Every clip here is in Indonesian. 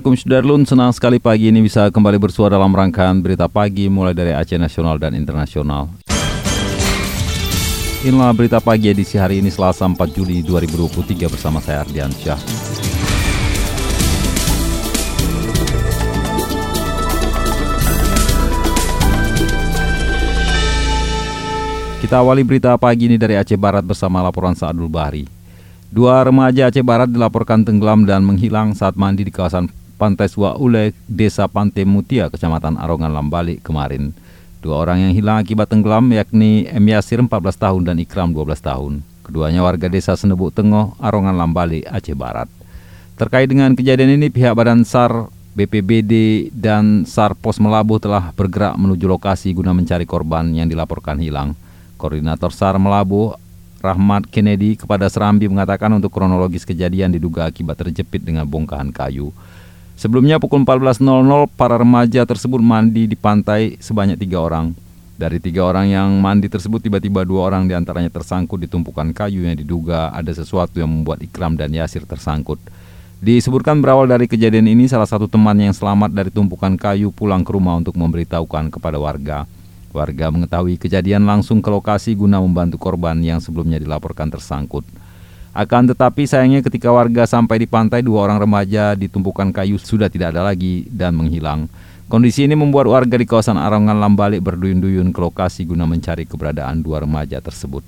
Assalamualaikum Sudarlun, senang sekali pagi ini bisa kembali bersuara dalam rangkaian berita pagi mulai dari Aceh Nasional dan Internasional. Inilah berita pagi edisi hari ini Selasa 4 Juli 2023 bersama saya Ardian Syah. Kita awali berita pagi ini dari Aceh Barat bersama laporan Saadul Bahri. Dua remaja Aceh Barat dilaporkan tenggelam dan menghilang saat mandi di kawasan Pantai Suaule, Desa Pantai Mutia, Kecamatan Arongan Lambalik kemarin. Dua orang yang hilang akibat tenggelam yakni M. Yasir 14 tahun dan Ikram 12 tahun. Keduanya warga desa Senebuk Tengah, Arongan Lambalik, Aceh Barat. Terkait dengan kejadian ini, pihak Badan SAR, BPBD, dan SAR Pos Melabuh telah bergerak menuju lokasi guna mencari korban yang dilaporkan hilang. Koordinator SAR Melabuh, Rahmat Kennedy kepada Serambi mengatakan untuk kronologis kejadian diduga akibat terjepit dengan bongkahan kayu. Sebelumnya pukul 14.00 para remaja tersebut mandi di pantai sebanyak tiga orang. Dari tiga orang yang mandi tersebut tiba-tiba dua orang di antaranya tersangkut di tumpukan kayu yang diduga ada sesuatu yang membuat Ikram dan Yasir tersangkut. Disebutkan berawal dari kejadian ini salah satu teman yang selamat dari tumpukan kayu pulang ke rumah untuk memberitahukan kepada warga. Warga mengetahui kejadian langsung ke lokasi guna membantu korban yang sebelumnya dilaporkan tersangkut. Akan tetapi sayangnya ketika warga sampai di pantai dua orang remaja di tumpukan kayu sudah tidak ada lagi dan menghilang. Kondisi ini membuat warga di kawasan Arongan Lambalik berduyun-duyun ke lokasi guna mencari keberadaan dua remaja tersebut.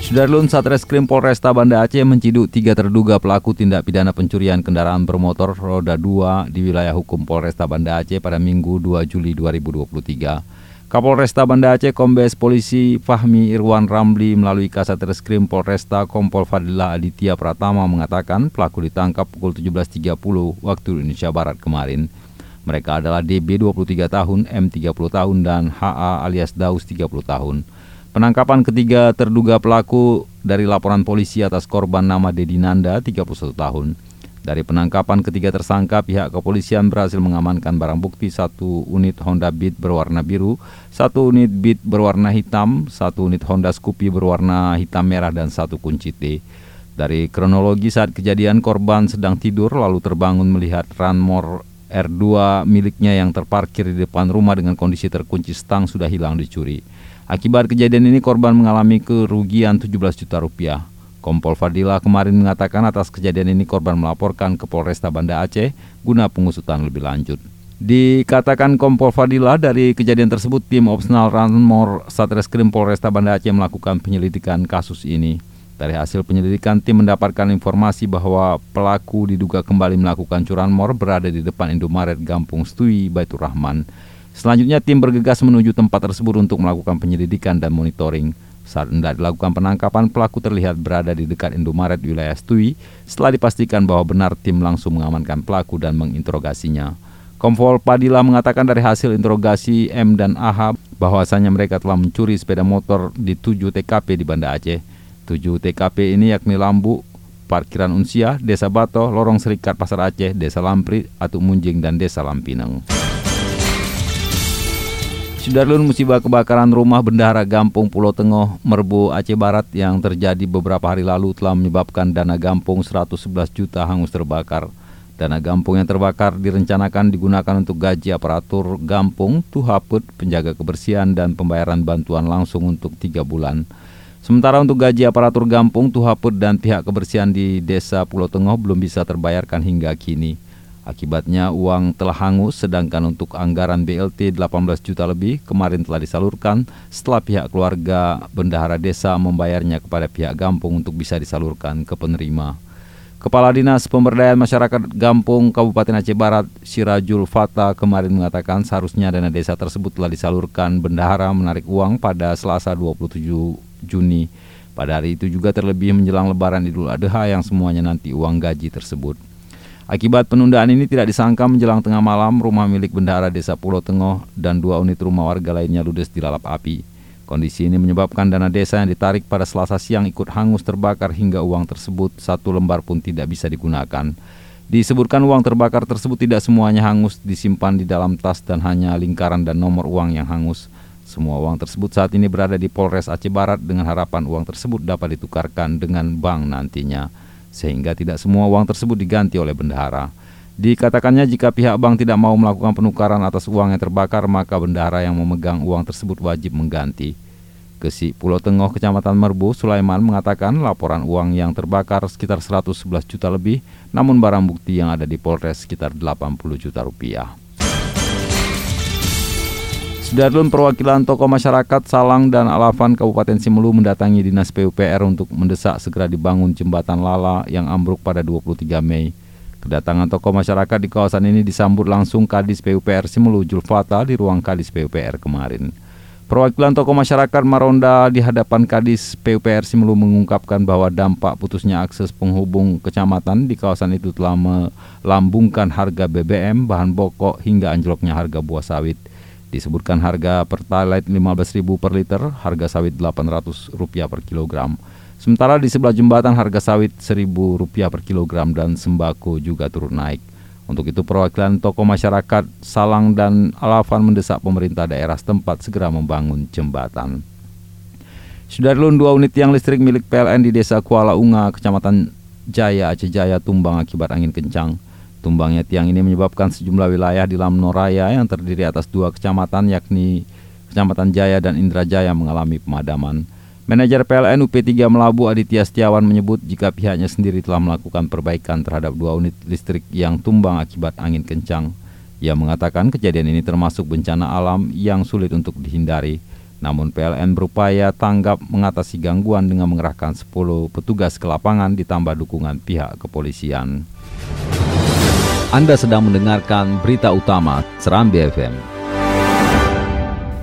Sudarlun Satreskrim Polresta Banda Aceh menciduk tiga terduga pelaku tindak pidana pencurian kendaraan bermotor roda 2 di wilayah hukum Polresta Banda Aceh pada Minggu 2 Juli 2023. Kapolresta Banda Aceh Kombes Polisi Fahmi Irwan Ramli melalui Kasat Reskrim Polresta Kompol Fadila Aditya Pratama mengatakan pelaku ditangkap pukul 17.30 waktu Indonesia Barat kemarin. Mereka adalah DB 23 tahun, M 30 tahun, dan HA alias Daus 30 tahun. Penangkapan ketiga terduga pelaku dari laporan polisi atas korban nama Dedi Nanda, 31 tahun. Dari penangkapan ketiga tersangka, pihak kepolisian berhasil mengamankan barang bukti satu unit Honda Beat berwarna biru, satu unit Beat berwarna hitam, satu unit Honda Scoopy berwarna hitam merah, dan satu kunci T. Dari kronologi saat kejadian, korban sedang tidur lalu terbangun melihat Ranmor R2 miliknya yang terparkir di depan rumah dengan kondisi terkunci stang sudah hilang dicuri. Akibat kejadian ini korban mengalami kerugian 17 juta rupiah. Kompol Fadila kemarin mengatakan atas kejadian ini korban melaporkan ke Polresta Banda Aceh guna pengusutan lebih lanjut. Dikatakan Kompol Fadila dari kejadian tersebut tim opsional Ranmor Satreskrim Polresta Banda Aceh melakukan penyelidikan kasus ini. Dari hasil penyelidikan tim mendapatkan informasi bahwa pelaku diduga kembali melakukan curanmor berada di depan Indomaret Gampung Stui Baitur Rahman. Selanjutnya tim bergegas menuju tempat tersebut untuk melakukan penyelidikan dan monitoring. Saat hendak dilakukan penangkapan, pelaku terlihat berada di dekat Indomaret wilayah Stui. Setelah dipastikan bahwa benar, tim langsung mengamankan pelaku dan menginterogasinya. Kompol Padilla mengatakan dari hasil interogasi M dan AH bahwasanya mereka telah mencuri sepeda motor di 7 TKP di Banda Aceh. 7 TKP ini yakni Lambu, Parkiran Unsia, Desa Bato, Lorong Serikat Pasar Aceh, Desa Lampri, Atuk Munjing, dan Desa Lampineng. Sudarlun musibah kebakaran rumah bendahara Gampung Pulau Tengah, Merbu, Aceh Barat yang terjadi beberapa hari lalu telah menyebabkan dana Gampung 111 juta hangus terbakar. Dana Gampung yang terbakar direncanakan digunakan untuk gaji aparatur Gampung, tuhaput, penjaga kebersihan, dan pembayaran bantuan langsung untuk tiga bulan. Sementara untuk gaji aparatur Gampung, tuhaput, dan pihak kebersihan di Desa Pulau Tengah belum bisa terbayarkan hingga kini. Akibatnya uang telah hangus sedangkan untuk anggaran BLT 18 juta lebih kemarin telah disalurkan setelah pihak keluarga bendahara desa membayarnya kepada pihak Gampung untuk bisa disalurkan ke penerima. Kepala Dinas Pemberdayaan Masyarakat Gampung Kabupaten Aceh Barat Sirajul Fata kemarin mengatakan seharusnya dana desa tersebut telah disalurkan bendahara menarik uang pada Selasa 27 Juni Pada hari itu juga terlebih menjelang lebaran Idul Adha yang semuanya nanti uang gaji tersebut. Akibat penundaan ini tidak disangka menjelang tengah malam rumah milik bendahara desa Pulau Tengah dan dua unit rumah warga lainnya ludes dilalap api. Kondisi ini menyebabkan dana desa yang ditarik pada selasa siang ikut hangus terbakar hingga uang tersebut satu lembar pun tidak bisa digunakan. Disebutkan uang terbakar tersebut tidak semuanya hangus disimpan di dalam tas dan hanya lingkaran dan nomor uang yang hangus. Semua uang tersebut saat ini berada di Polres Aceh Barat dengan harapan uang tersebut dapat ditukarkan dengan bank nantinya, sehingga tidak semua uang tersebut diganti oleh bendahara. Dikatakannya jika pihak bank tidak mau melakukan penukaran atas uang yang terbakar, maka bendahara yang memegang uang tersebut wajib mengganti. Kesi Pulau Tengah Kecamatan Merbu, Sulaiman mengatakan laporan uang yang terbakar sekitar 111 juta lebih, namun barang bukti yang ada di Polres sekitar 80 juta rupiah. Sudarlun perwakilan tokoh masyarakat Salang dan Alafan Kabupaten Simelu mendatangi Dinas PUPR untuk mendesak segera dibangun jembatan Lala yang ambruk pada 23 Mei. Kedatangan tokoh masyarakat di kawasan ini disambut langsung Kadis PUPR Simelu Julfata di ruang Kadis PUPR kemarin. Perwakilan tokoh masyarakat Maronda di hadapan Kadis PUPR Simelu mengungkapkan bahwa dampak putusnya akses penghubung kecamatan di kawasan itu telah melambungkan harga BBM, bahan pokok hingga anjloknya harga buah sawit. Disebutkan harga Pertalite 15.000 per liter, harga sawit Rp800 per kilogram. Sementara di sebelah jembatan harga sawit Rp1.000 per kilogram dan sembako juga turun naik. Untuk itu perwakilan tokoh masyarakat Salang dan Alafan mendesak pemerintah daerah setempat segera membangun jembatan. Sudarlun dua unit tiang listrik milik PLN di Desa Kuala Unga, Kecamatan Jaya, Aceh Jaya tumbang akibat angin kencang. Tumbangnya tiang ini menyebabkan sejumlah wilayah di Lamno Raya yang terdiri atas dua kecamatan yakni Kecamatan Jaya dan Indrajaya mengalami pemadaman. Manajer PLN UP3 Melabu Aditya Setiawan menyebut jika pihaknya sendiri telah melakukan perbaikan terhadap dua unit listrik yang tumbang akibat angin kencang. Ia mengatakan kejadian ini termasuk bencana alam yang sulit untuk dihindari. Namun PLN berupaya tanggap mengatasi gangguan dengan mengerahkan 10 petugas ke lapangan ditambah dukungan pihak kepolisian. Anda sedang mendengarkan berita utama Serambi FM.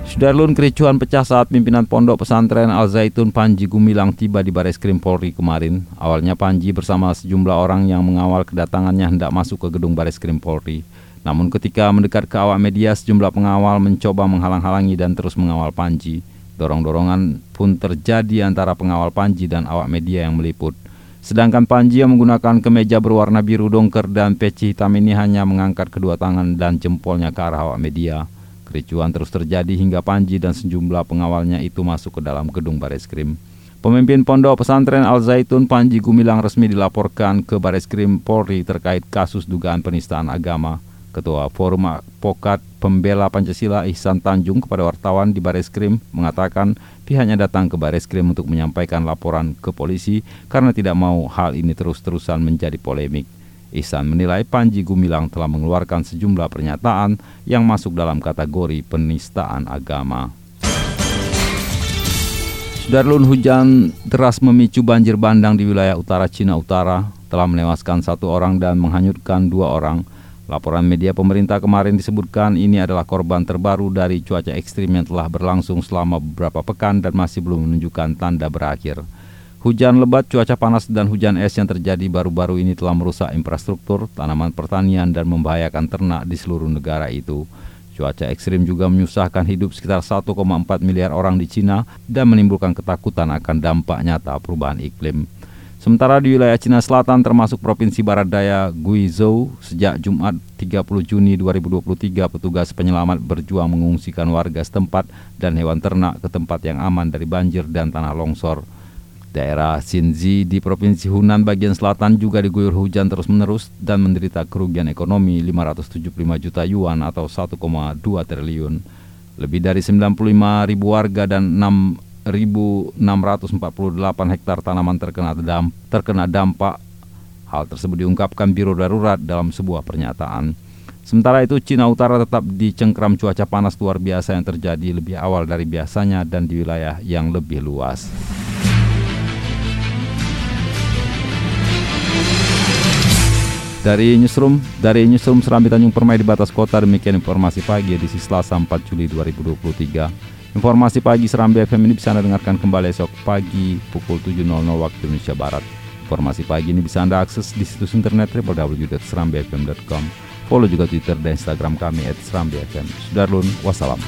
Sudarlun kericuhan pecah saat pimpinan pondok pesantren Al Zaitun Panji Gumilang tiba di Baris Krim Polri kemarin. Awalnya Panji bersama sejumlah orang yang mengawal kedatangannya hendak masuk ke gedung Baris Krim Polri. Namun ketika mendekat ke awak media, sejumlah pengawal mencoba menghalang-halangi dan terus mengawal Panji. Dorong-dorongan pun terjadi antara pengawal Panji dan awak media yang meliput. Sedangkan Panji yang menggunakan kemeja berwarna biru dongker dan peci hitam ini hanya mengangkat kedua tangan dan jempolnya ke arah awak media. Kericuan terus terjadi hingga Panji dan sejumlah pengawalnya itu masuk ke dalam gedung baris krim. Pemimpin pondok pesantren Al Zaitun Panji Gumilang resmi dilaporkan ke Baris Krim Polri terkait kasus dugaan penistaan agama. Ketua Forum Pokat Pembela Pancasila Ihsan Tanjung kepada wartawan di Baris Krim mengatakan pihaknya datang ke Baris Krim untuk menyampaikan laporan ke polisi karena tidak mau hal ini terus-terusan menjadi polemik. Ihsan menilai Panji Gumilang telah mengeluarkan sejumlah pernyataan yang masuk dalam kategori penistaan agama. Darlun hujan deras memicu banjir bandang di wilayah utara Cina Utara telah menewaskan satu orang dan menghanyutkan dua orang. Laporan media pemerintah kemarin disebutkan ini adalah korban terbaru dari cuaca ekstrim yang telah berlangsung selama beberapa pekan dan masih belum menunjukkan tanda berakhir. Hujan lebat, cuaca panas, dan hujan es yang terjadi baru-baru ini telah merusak infrastruktur, tanaman pertanian, dan membahayakan ternak di seluruh negara itu. Cuaca ekstrim juga menyusahkan hidup sekitar 1,4 miliar orang di Cina dan menimbulkan ketakutan akan dampak nyata perubahan iklim. Sementara di wilayah Cina Selatan termasuk Provinsi Barat Daya Guizhou, sejak Jumat 30 Juni 2023 petugas penyelamat berjuang mengungsikan warga setempat dan hewan ternak ke tempat yang aman dari banjir dan tanah longsor. Daerah Xinzi di Provinsi Hunan bagian selatan juga diguyur hujan terus-menerus dan menderita kerugian ekonomi 575 juta yuan atau 1,2 triliun. Lebih dari 95 ribu warga dan 6 1.648 hektar tanaman terkena, damp, terkena dampak. Hal tersebut diungkapkan Biro Darurat dalam sebuah pernyataan. Sementara itu, Cina Utara tetap dicengkram cuaca panas luar biasa yang terjadi lebih awal dari biasanya dan di wilayah yang lebih luas. Dari Newsroom, dari Newsroom Serambi Tanjung Permai di batas kota, demikian informasi pagi di Selasa 4 Juli 2023. Informasi pagi Serambi FM ini bisa Anda dengarkan kembali esok pagi pukul 7.00 waktu Indonesia Barat. Informasi pagi ini bisa Anda akses di situs internet www.serambifm.com. Follow juga Twitter dan Instagram kami at Serambi FM. Sudarlun, wassalam.